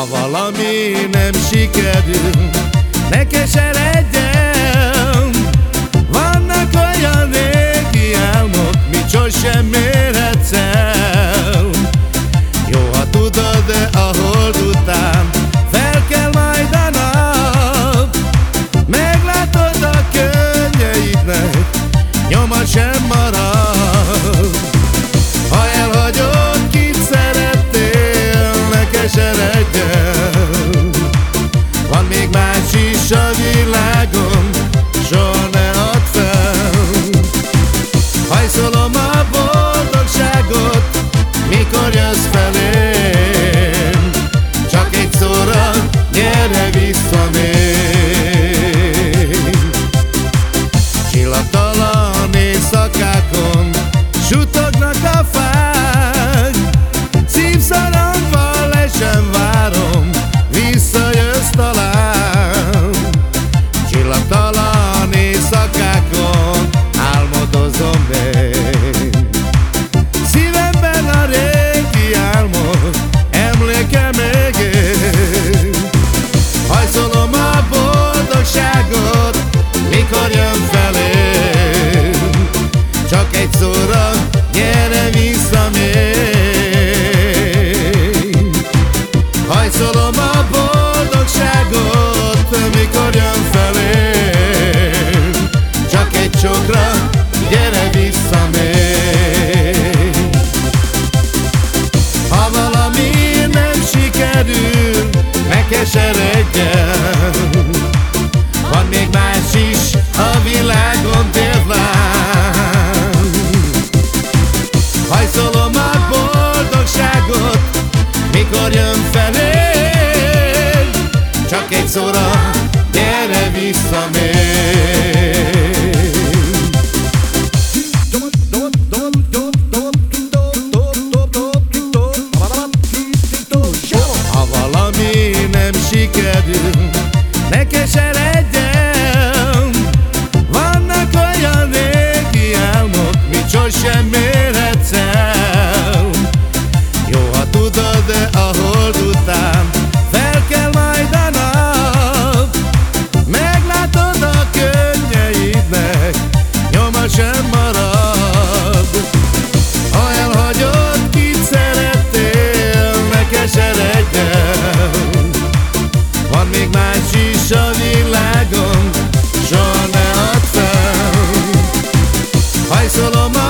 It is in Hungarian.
Ha valami nem sikerül, ne keseredjen. egy szóra, gyere vissza még Hajszolom a boldogságot, mikor jön felém Csak egy csokra, gyere vissza még Ha valami nem sikerül, ne keseredjen. csak egy szóra, gyere vissza még. Ha valami nem sikerül, ne keseredj, még más is a világon Soha ne add fel. Hajszolom a